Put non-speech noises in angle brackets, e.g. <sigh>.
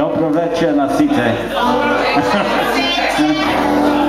Dobro večer na site. Dobro večer na <laughs> site.